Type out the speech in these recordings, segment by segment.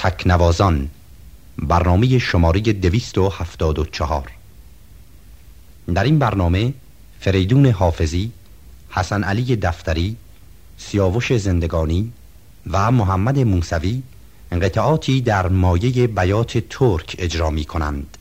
تکنوازان برنامه شماره دویست و هفتاد و چهار. در این برنامه فریدون حافظی حسن علی دفتری سیاوش زندگانی و محمد موسوی قطعاتی در مایه بیات ترک اجرا می کنند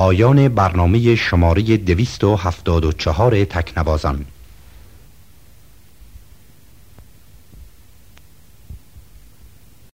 پایان برنامه شماره 274 تکنوازان.